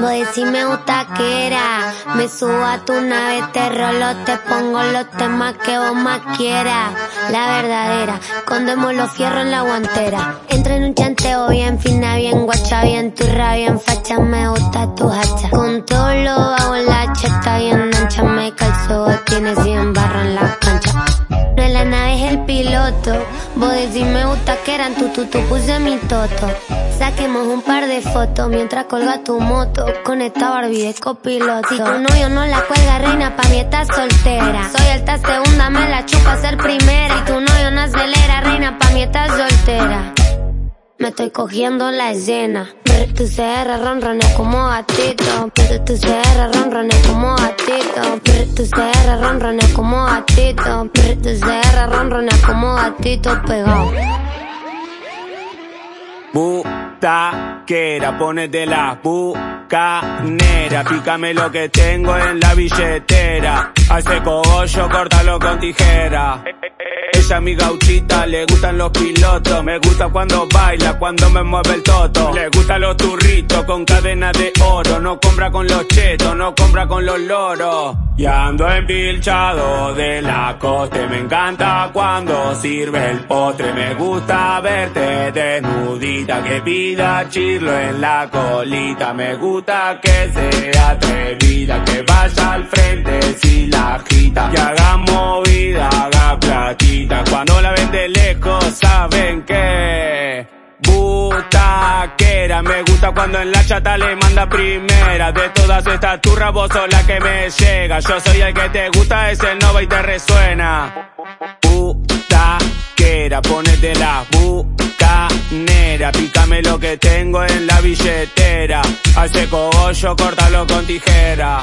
Voy si me gusta que era. Me subo a tu nave, te rolo, te pongo los temas que vos más quieras. La verdadera, condemos los fierros en la guantera. Entra en un chanteo bien fina, bien guacha, bien turra, bien facha. Me gusta tu hacha. Con todo lo hago la cheta bien ancha. Me calzo, tienes piloto. Vos decís me gusta que eran tu, tu, tu, puse mi toto. Saquemos un par de fotos mientras colga tu moto con esta Barbie de copiloto. Si tu novio no la cuelga, reina, pa' mí estás soltera. Soy alta segunda, me la chupa ser primera. Y tu novio no acelera, reina, pa' mí estás soltera. Me estoy cogiendo la escena. Tu CR ronrones como gatito. Tu CR ronrones como gatito. Tu CR ronrones como gatito. Tu CR ronrones como gatito pegado. Butaquera, ponete la bucanera, pícame lo que tengo en la billetera. Hace cogollo, córtalo con tijera. Ella mi gauchita, le gustan los pilotos. Me gusta cuando baila, cuando me mueve el toto. Le gustan los turritos con cadena de oro. No compra con los chetos, no compra con los loros. Y ando empilchado de la coste. Me encanta cuando sirve el postre. Me gusta verte desnudita. Que pida chirlo en la colita. Me gusta que sea atrevida. Que vaya al frente de lejos saben que butaquera. Me gusta cuando en la chata le manda primera. De todas estas turras vos sos la que me llega. Yo soy el que te gusta, es el nova y te resuena. Butaquera, ponete la bucanera. Pícame lo que tengo en la billetera. Hace cogollo, córtalo con tijera.